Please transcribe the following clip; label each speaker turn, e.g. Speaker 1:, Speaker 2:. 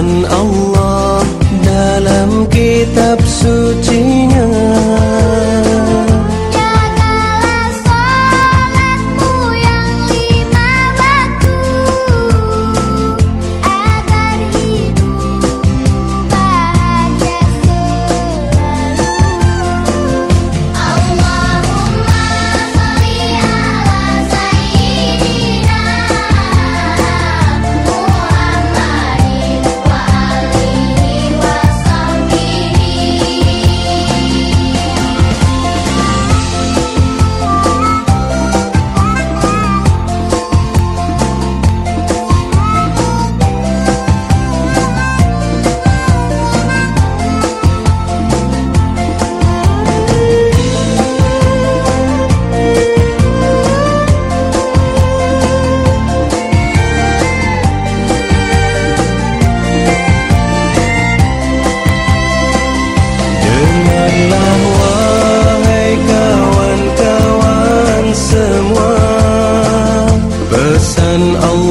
Speaker 1: Firman Allah dalam kitab sucinya. nya Dengarlah wahai kawan-kawan semua. Pesan Allah